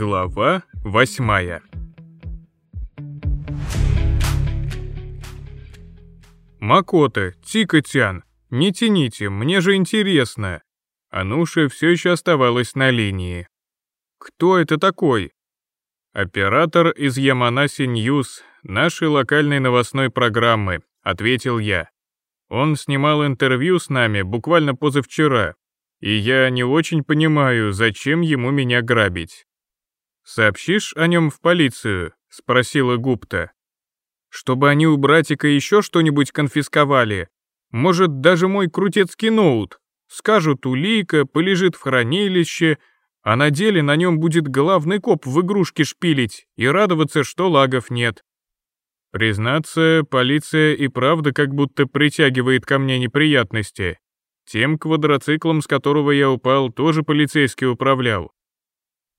Глава восьмая «Макото, Тико-тян, не тяните, мне же интересно!» Ануша все еще оставалась на линии. «Кто это такой?» «Оператор из Яманаси Ньюс, нашей локальной новостной программы», — ответил я. «Он снимал интервью с нами буквально позавчера, и я не очень понимаю, зачем ему меня грабить». «Сообщишь о нем в полицию?» — спросила Гупта. «Чтобы они у братика еще что-нибудь конфисковали. Может, даже мой крутецкий ноут. Скажут улика, полежит в хранилище, а на деле на нем будет главный коп в игрушки шпилить и радоваться, что лагов нет». Признаться, полиция и правда как будто притягивает ко мне неприятности. Тем квадроциклом, с которого я упал, тоже полицейский управлял.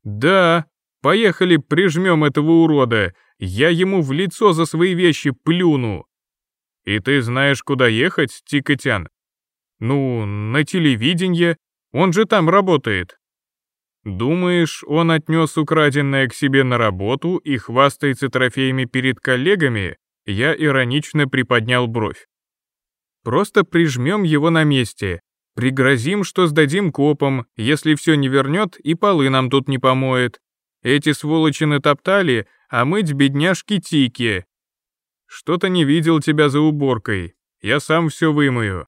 «Да», Поехали, прижмем этого урода. Я ему в лицо за свои вещи плюну. И ты знаешь, куда ехать, Тикотян? Ну, на телевидение. Он же там работает. Думаешь, он отнес украденное к себе на работу и хвастается трофеями перед коллегами? Я иронично приподнял бровь. Просто прижмем его на месте. Пригрозим, что сдадим копам, если все не вернет и полы нам тут не помоет. Эти сволочи натоптали, а мыть бедняжки тики. Что-то не видел тебя за уборкой. Я сам все вымою».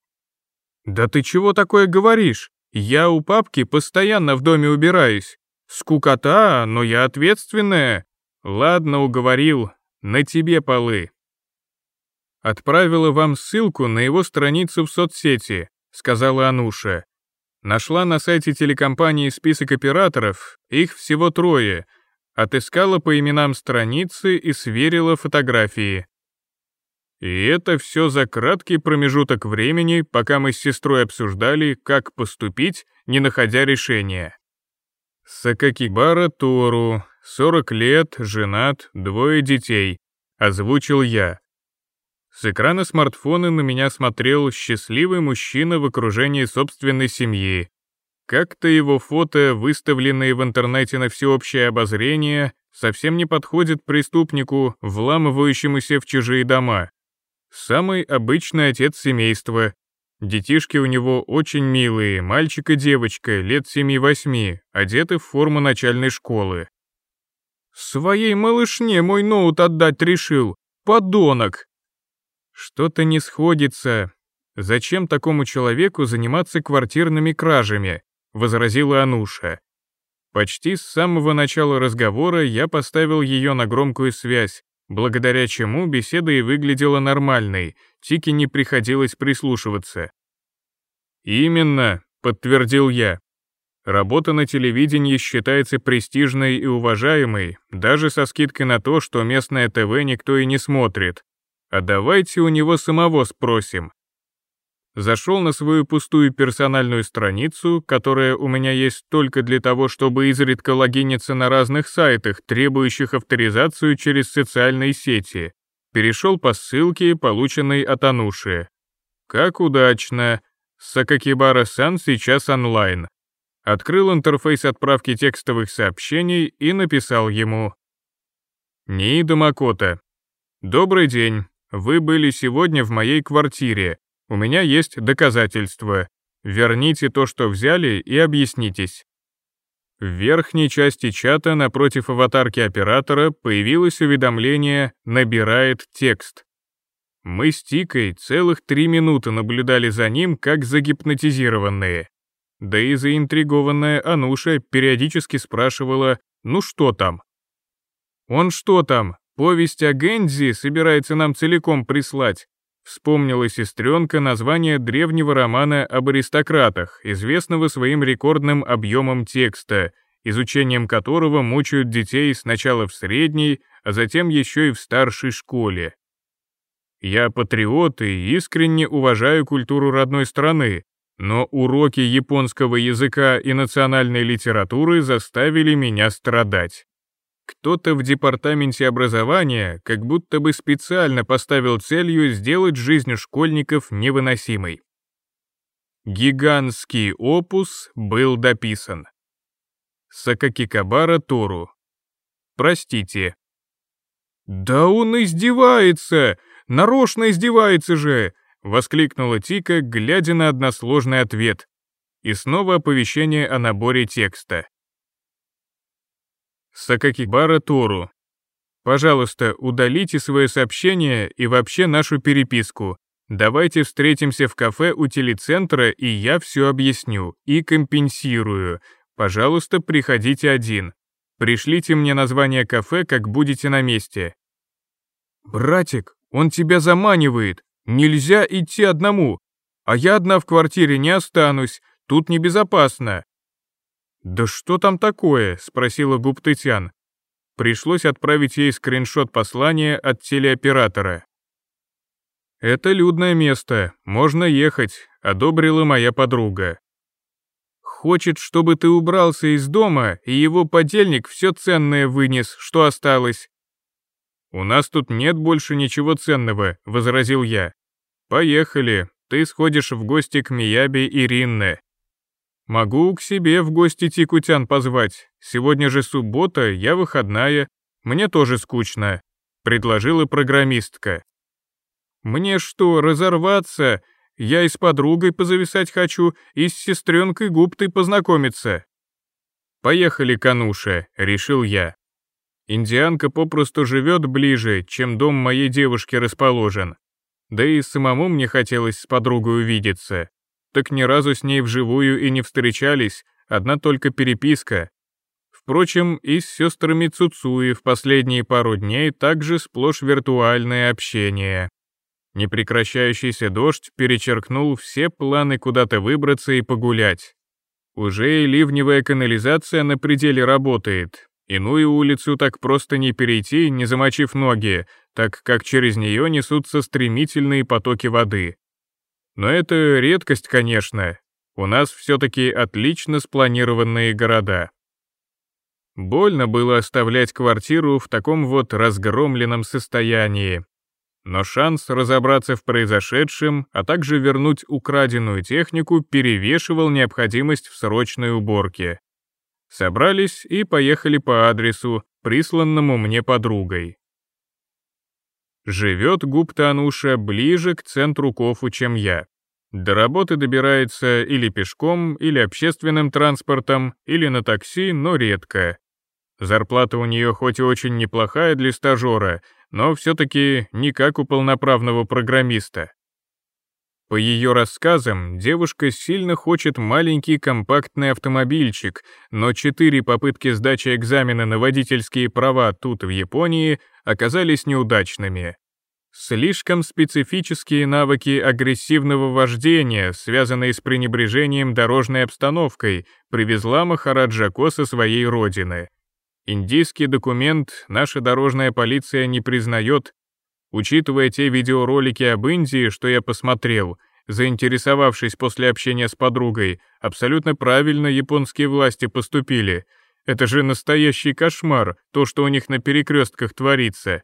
«Да ты чего такое говоришь? Я у папки постоянно в доме убираюсь. Скукота, но я ответственная. Ладно, уговорил. На тебе полы». «Отправила вам ссылку на его страницу в соцсети», — сказала Ануша. Нашла на сайте телекомпании список операторов, их всего трое, отыскала по именам страницы и сверила фотографии. И это все за краткий промежуток времени, пока мы с сестрой обсуждали, как поступить, не находя решения. Сакакибара Тору, 40 лет, женат, двое детей, озвучил я. С экрана смартфона на меня смотрел счастливый мужчина в окружении собственной семьи. Как-то его фото, выставленное в интернете на всеобщее обозрение, совсем не подходит преступнику, вламывающемуся в чужие дома. Самый обычный отец семейства. Детишки у него очень милые, мальчик и девочка, лет 7-8, одеты в форму начальной школы. «Своей малышне мой ноут отдать решил, подонок!» Что-то не сходится. Зачем такому человеку заниматься квартирными кражами? возразила Ануша. Почти с самого начала разговора я поставил ее на громкую связь, благодаря чему беседа и выглядела нормальной, Тике не приходилось прислушиваться. «Именно», — подтвердил я. «Работа на телевидении считается престижной и уважаемой, даже со скидкой на то, что местное ТВ никто и не смотрит. А давайте у него самого спросим. Зашел на свою пустую персональную страницу, которая у меня есть только для того, чтобы изредка логиниться на разных сайтах, требующих авторизацию через социальные сети. Перешел по ссылке, полученной от Ануши. Как удачно. Сакакибара-сан сейчас онлайн. Открыл интерфейс отправки текстовых сообщений и написал ему. Ниида Макота. Добрый день. Вы были сегодня в моей квартире. У меня есть доказательства. Верните то, что взяли, и объяснитесь». В верхней части чата напротив аватарки оператора появилось уведомление «Набирает текст». Мы с Тикой целых три минуты наблюдали за ним, как загипнотизированные. Да и заинтригованная Ануша периодически спрашивала «Ну что там?». «Он что там?» Повесть о Гензи собирается нам целиком прислать. Вспомнила сестренка название древнего романа об аристократах, известного своим рекордным объемом текста, изучением которого мучают детей сначала в средней, а затем еще и в старшей школе. Я патриот и искренне уважаю культуру родной страны, но уроки японского языка и национальной литературы заставили меня страдать. Кто-то в департаменте образования как будто бы специально поставил целью сделать жизнь школьников невыносимой. Гигантский опус был дописан. Сакакикабара Тору. Простите. «Да он издевается! Нарочно издевается же!» — воскликнула Тика, глядя на односложный ответ. И снова оповещение о наборе текста. Сакакибара Тору. Пожалуйста, удалите свое сообщение и вообще нашу переписку. Давайте встретимся в кафе у телецентра, и я все объясню и компенсирую. Пожалуйста, приходите один. Пришлите мне название кафе, как будете на месте. Братик, он тебя заманивает. Нельзя идти одному. А я одна в квартире не останусь. Тут небезопасно. «Да что там такое?» — спросила Гуптытян. Пришлось отправить ей скриншот послания от телеоператора. «Это людное место, можно ехать», — одобрила моя подруга. «Хочет, чтобы ты убрался из дома, и его подельник все ценное вынес, что осталось». «У нас тут нет больше ничего ценного», — возразил я. «Поехали, ты сходишь в гости к Мияби и Ринне, Могу к себе в гости Тикутян позвать. Сегодня же суббота, я выходная. Мне тоже скучно», — предложила программистка. «Мне что, разорваться? Я и с подругой позависать хочу, и с сестренкой Гуптой познакомиться». «Поехали, Кануша», — решил я. Индианка попросту живет ближе, чем дом моей девушки расположен. Да и самому мне хотелось с подругой увидеться так ни разу с ней вживую и не встречались, одна только переписка. Впрочем, и с сестрами Цуцуи в последние пару дней также сплошь виртуальное общение. Непрекращающийся дождь перечеркнул все планы куда-то выбраться и погулять. Уже и ливневая канализация на пределе работает. Иную улицу так просто не перейти, не замочив ноги, так как через нее несутся стремительные потоки воды. Но это редкость, конечно. У нас все-таки отлично спланированные города. Больно было оставлять квартиру в таком вот разгромленном состоянии. Но шанс разобраться в произошедшем, а также вернуть украденную технику, перевешивал необходимость в срочной уборке. Собрались и поехали по адресу, присланному мне подругой. Живет Гуптануша ближе к центру Кофу, чем я. До работы добирается или пешком, или общественным транспортом, или на такси, но редко. Зарплата у нее хоть и очень неплохая для стажера, но все-таки не как у полноправного программиста. По ее рассказам, девушка сильно хочет маленький компактный автомобильчик, но четыре попытки сдачи экзамена на водительские права тут, в Японии, оказались неудачными. Слишком специфические навыки агрессивного вождения, связанные с пренебрежением дорожной обстановкой, привезла Махараджако со своей родины. Индийский документ наша дорожная полиция не признает. Учитывая те видеоролики об Индии, что я посмотрел, заинтересовавшись после общения с подругой, абсолютно правильно японские власти поступили — это же настоящий кошмар, то, что у них на перекрестках творится.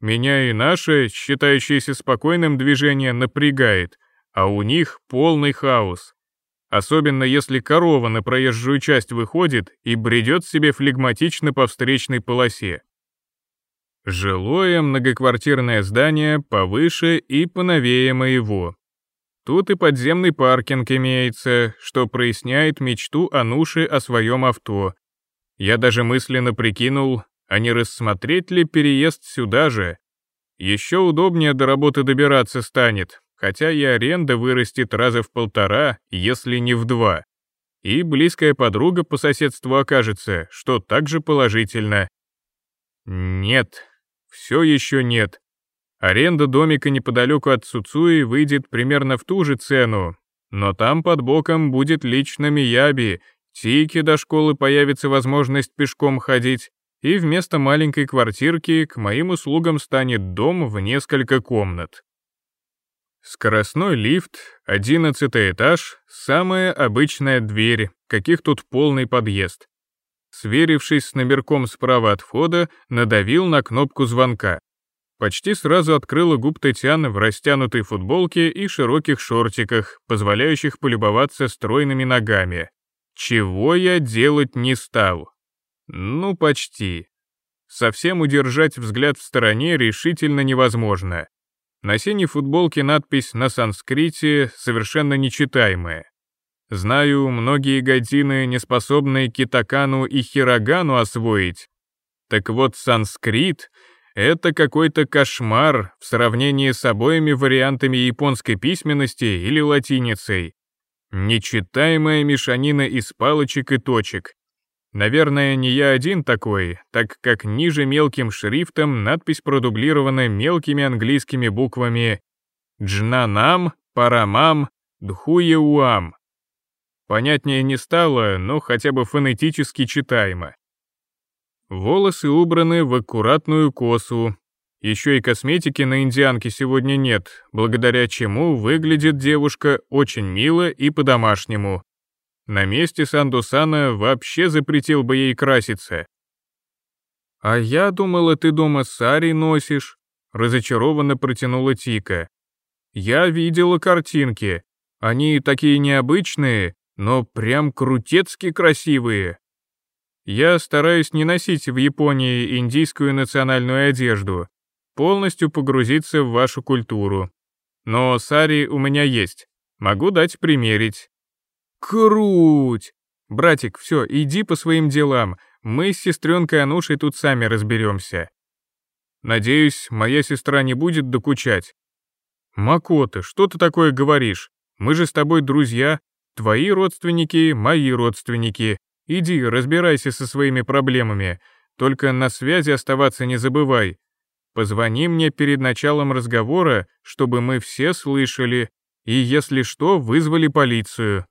Меня и наше, считающееся спокойным движение, напрягает, а у них полный хаос. Особенно если корова на проезжую часть выходит и бредет себе флегматично по встречной полосе. Жилое многоквартирное здание повыше и поновее моего. Тут и подземный паркинг имеется, что проясняет мечту Ануши о своем авто, я даже мысленно прикинул, а не рассмотреть ли переезд сюда же. Еще удобнее до работы добираться станет, хотя и аренда вырастет раза в полтора, если не в два. И близкая подруга по соседству окажется, что также положительно. Нет, все еще нет. Аренда домика неподалеку от Суцуи выйдет примерно в ту же цену, но там под боком будет лично Мияби Тики до школы появится возможность пешком ходить, и вместо маленькой квартирки к моим услугам станет дом в несколько комнат. Скоростной лифт, одиннадцатый этаж, самая обычная дверь, каких тут полный подъезд. Сверившись с номерком справа от входа, надавил на кнопку звонка. Почти сразу открыла губ Татьяна в растянутой футболке и широких шортиках, позволяющих полюбоваться стройными ногами. Чего я делать не стал. Ну, почти. Совсем удержать взгляд в стороне решительно невозможно. На синей футболке надпись на санскрите совершенно нечитаемая. Знаю, многие годины не способны китакану и хирогану освоить. Так вот, санскрит — это какой-то кошмар в сравнении с обоими вариантами японской письменности или латиницей. Нечитаемая мешанина из палочек и точек. Наверное, не я один такой, так как ниже мелким шрифтом надпись продублирована мелкими английскими буквами «Джнанам», «Парамам», «Дхуеуам». Понятнее не стало, но хотя бы фонетически читаемо. Волосы убраны в аккуратную косу, еще и косметики на индианке сегодня нет, благодаря чему выглядит девушка очень мило и по-домашнему. На месте Сандусана вообще запретил бы ей краситься. «А я думала, ты дома сари носишь», — разочарованно протянула Тика. «Я видела картинки. Они такие необычные, но прям крутецки красивые». Я стараюсь не носить в Японии индийскую национальную одежду, полностью погрузиться в вашу культуру. Но сари у меня есть, могу дать примерить». «Круть! Братик, все, иди по своим делам, мы с сестренкой Анушей тут сами разберемся». «Надеюсь, моя сестра не будет докучать». «Макота, что ты такое говоришь? Мы же с тобой друзья, твои родственники, мои родственники. Иди, разбирайся со своими проблемами, только на связи оставаться не забывай, Позвони мне перед началом разговора, чтобы мы все слышали, и, если что, вызвали полицию».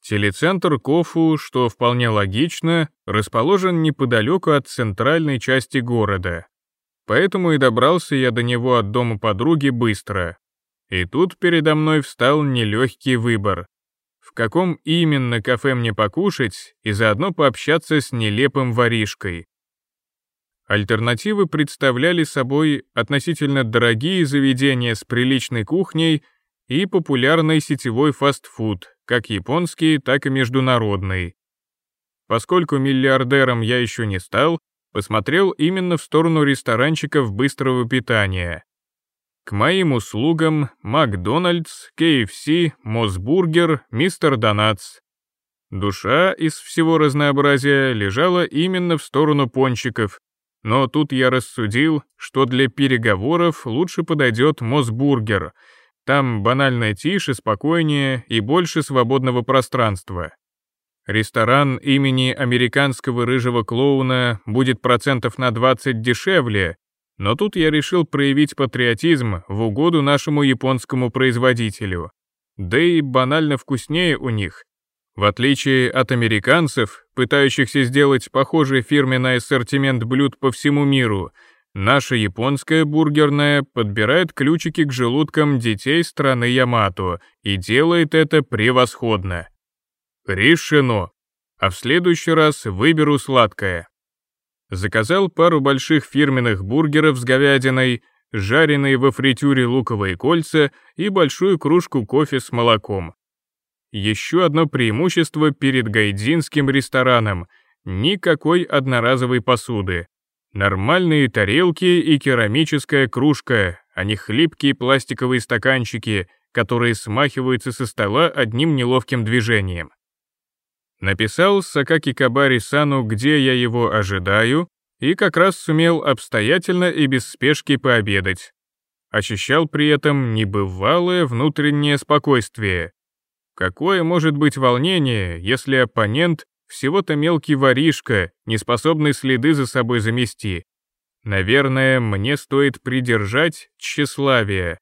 Телецентр Кофу, что вполне логично, расположен неподалеку от центральной части города. Поэтому и добрался я до него от дома подруги быстро. И тут передо мной встал нелегкий выбор. В каком именно кафе мне покушать и заодно пообщаться с нелепым воришкой. Альтернативы представляли собой относительно дорогие заведения с приличной кухней и популярный сетевой фастфуд, как японский, так и международный. Поскольку миллиардером я еще не стал, посмотрел именно в сторону ресторанчиков быстрого питания. К моим услугам Макдональдс, КФС, Мосбургер, Мистер Донатс. Душа из всего разнообразия лежала именно в сторону пончиков, но тут я рассудил, что для переговоров лучше подойдет Мосбургер. Там банально тише, спокойнее и больше свободного пространства. Ресторан имени американского рыжего клоуна будет процентов на 20 дешевле, но тут я решил проявить патриотизм в угоду нашему японскому производителю. Да и банально вкуснее у них, в отличие от американцев, пытающихся сделать похожий фирменный ассортимент блюд по всему миру, наша японская бургерная подбирает ключики к желудкам детей страны Ямато и делает это превосходно. Решено. А в следующий раз выберу сладкое. Заказал пару больших фирменных бургеров с говядиной, жареные во фритюре луковые кольца и большую кружку кофе с молоком. Еще одно преимущество перед гайдзинским рестораном — никакой одноразовой посуды. Нормальные тарелки и керамическая кружка, а не хлипкие пластиковые стаканчики, которые смахиваются со стола одним неловким движением. Написал Сакаки Кабари Сану, где я его ожидаю, и как раз сумел обстоятельно и без спешки пообедать. Ощущал при этом небывалое внутреннее спокойствие, Какое может быть волнение, если оппонент всего-то мелкий воришка, не способный следы за собой замести? Наверное, мне стоит придержать тщеславие.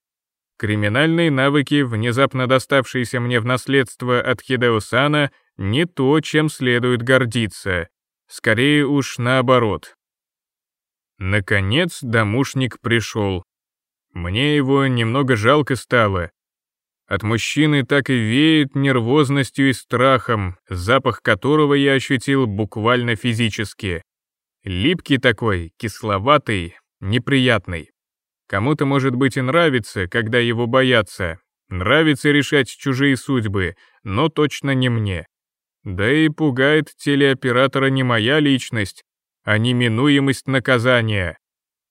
Криминальные навыки, внезапно доставшиеся мне в наследство от Хидеосана, не то, чем следует гордиться. Скорее уж наоборот. Наконец домушник пришел. Мне его немного жалко стало, от мужчины так и веет нервозностью и страхом, запах которого я ощутил буквально физически. Липкий такой, кисловатый, неприятный. Кому-то, может быть, и нравится, когда его боятся. Нравится решать чужие судьбы, но точно не мне. Да и пугает телеоператора не моя личность, а неминуемость наказания.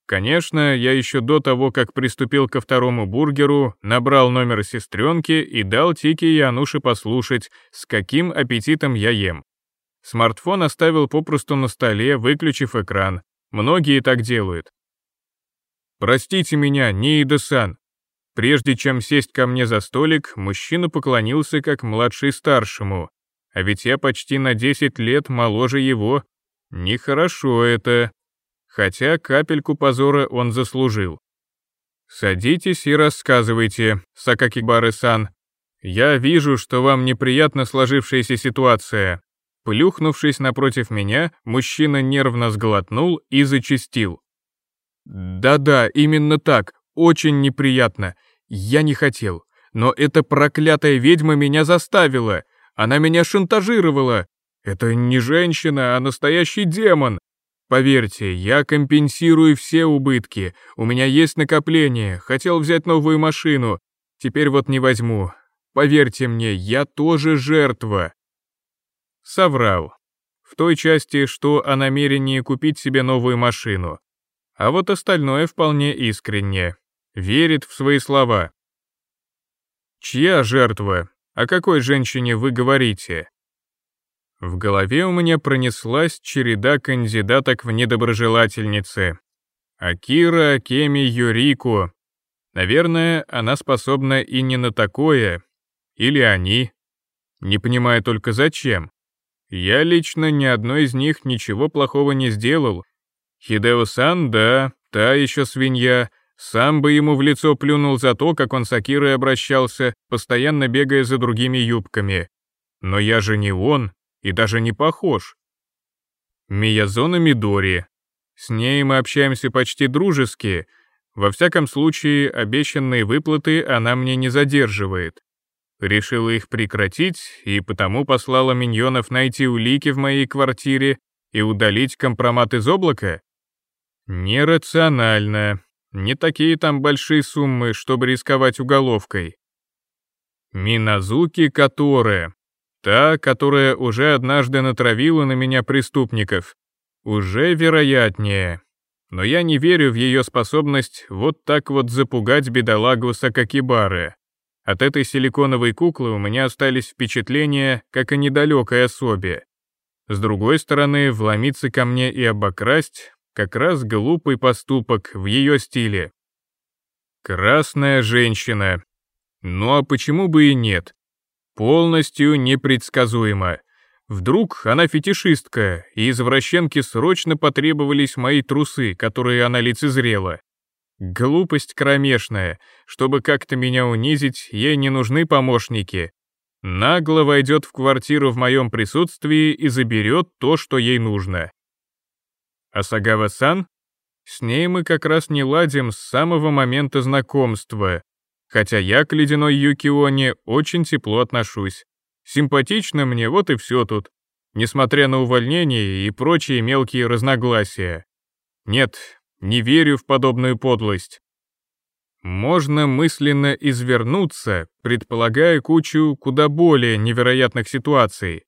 Конечно, я еще до того, как приступил ко второму бургеру, набрал номер сестренки и дал Тике и Ануше послушать, с каким аппетитом я ем. Смартфон оставил попросту на столе, выключив экран. Многие так делают. «Простите меня, Ниида-сан». Прежде чем сесть ко мне за столик, мужчина поклонился как младший старшему. А ведь я почти на 10 лет моложе его. Нехорошо это хотя капельку позора он заслужил. «Садитесь и рассказывайте, Сакакибары-сан. Я вижу, что вам неприятно сложившаяся ситуация». Плюхнувшись напротив меня, мужчина нервно сглотнул и зачастил. «Да-да, именно так. Очень неприятно. Я не хотел. Но эта проклятая ведьма меня заставила. Она меня шантажировала. Это не женщина, а настоящий демон. Поверьте, я компенсирую все убытки. У меня есть накопление, хотел взять новую машину. Теперь вот не возьму. Поверьте мне, я тоже жертва. Соврал. В той части, что о намерении купить себе новую машину. А вот остальное вполне искренне. Верит в свои слова. Чья жертва? О какой женщине вы говорите? В голове у меня пронеслась череда кандидаток в недоброжелательницы. Акира, Кеми, Юрику. Наверное, она способна и не на такое. Или они. Не понимаю только зачем. Я лично ни одной из них ничего плохого не сделал. Хидео-сан, да, та еще свинья. Сам бы ему в лицо плюнул за то, как он с Акирой обращался, постоянно бегая за другими юбками. Но я же не он и даже не похож. Миязона Мидори. С ней мы общаемся почти дружески. Во всяком случае, обещанные выплаты она мне не задерживает. Решила их прекратить и потому послала миньонов найти улики в моей квартире и удалить компромат из облака? Нерационально. Не такие там большие суммы, чтобы рисковать уголовкой. Миназуки Которая. Та, которая уже однажды натравила на меня преступников. Уже вероятнее. Но я не верю в ее способность вот так вот запугать бедолагу Сакакибары. От этой силиконовой куклы у меня остались впечатления, как о недалекой особе. С другой стороны, вломиться ко мне и обокрасть — как раз глупый поступок в ее стиле. Красная женщина. Ну а почему бы и нет? Полностью непредсказуемо. Вдруг она фетишистка, и извращенке срочно потребовались мои трусы, которые она лицезрела. Глупость кромешная. Чтобы как-то меня унизить, ей не нужны помощники. Нагло войдет в квартиру в моем присутствии и заберет то, что ей нужно. Асагава-сан? С ней мы как раз не ладим с самого момента знакомства, Хотя я к ледяной Юкионе очень тепло отношусь. Симпатично мне, вот и все тут. Несмотря на увольнение и прочие мелкие разногласия. Нет, не верю в подобную подлость. Можно мысленно извернуться, предполагая кучу куда более невероятных ситуаций.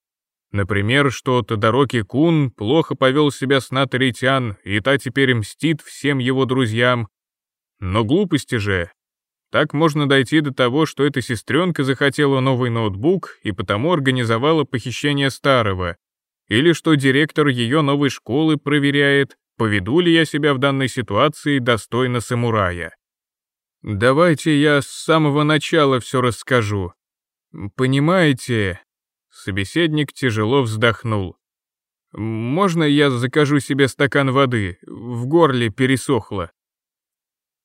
Например, что Тодороки Кун плохо повел себя с Натаритян, и та теперь мстит всем его друзьям. Но глупости же. Так можно дойти до того, что эта сестренка захотела новый ноутбук и потому организовала похищение старого, или что директор ее новой школы проверяет, поведу ли я себя в данной ситуации достойно самурая. Давайте я с самого начала все расскажу. Понимаете, собеседник тяжело вздохнул. Можно я закажу себе стакан воды? В горле пересохло.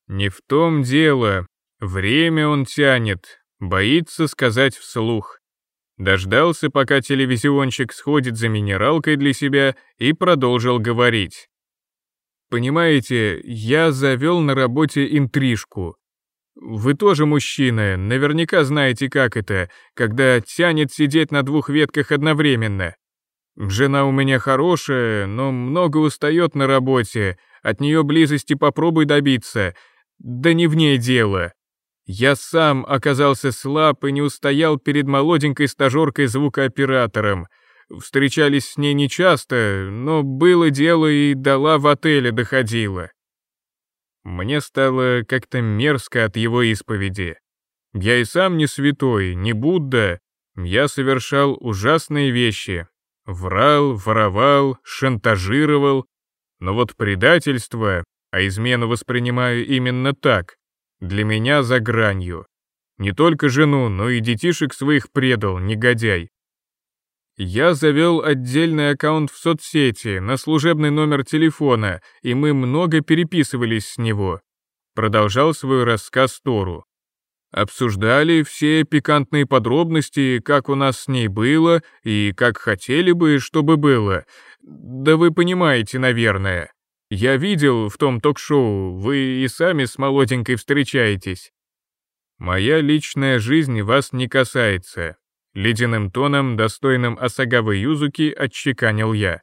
Не в том дело, Время он тянет, боится сказать вслух. Дождался, пока телевизионщик сходит за минералкой для себя и продолжил говорить. «Понимаете, я завел на работе интрижку. Вы тоже мужчина, наверняка знаете, как это, когда тянет сидеть на двух ветках одновременно. Жена у меня хорошая, но много устает на работе, от нее близости попробуй добиться. Да не в ней дело». Я сам оказался слаб и не устоял перед молоденькой стажеркой-звукооператором. Встречались с ней нечасто, но было дело и дала в отеле доходила. Мне стало как-то мерзко от его исповеди. Я и сам не святой, не Будда. Я совершал ужасные вещи. Врал, воровал, шантажировал. Но вот предательство, а измену воспринимаю именно так, для меня за гранью. Не только жену, но и детишек своих предал, негодяй. Я завел отдельный аккаунт в соцсети на служебный номер телефона, и мы много переписывались с него. Продолжал свой рассказ Тору. Обсуждали все пикантные подробности, как у нас с ней было и как хотели бы, чтобы было. Да вы понимаете, наверное. Я видел в том ток-шоу, вы и сами с молоденькой встречаетесь. Моя личная жизнь вас не касается. Ледяным тоном, достойным Осагавы Юзуки, отчеканил я.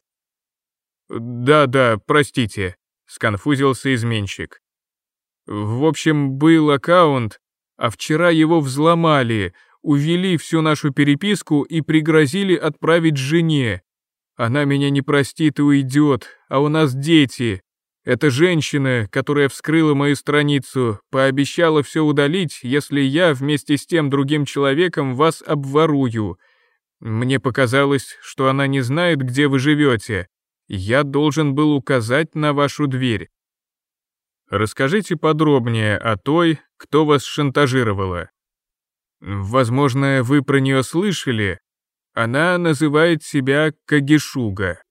«Да-да, простите», — сконфузился изменщик. «В общем, был аккаунт, а вчера его взломали, увели всю нашу переписку и пригрозили отправить жене. Она меня не простит и уйдет, а у нас дети. Эта женщина, которая вскрыла мою страницу, пообещала все удалить, если я вместе с тем другим человеком вас обворую. Мне показалось, что она не знает, где вы живете. Я должен был указать на вашу дверь. Расскажите подробнее о той, кто вас шантажировала. Возможно, вы про нее слышали, она называет себя Кагишуга.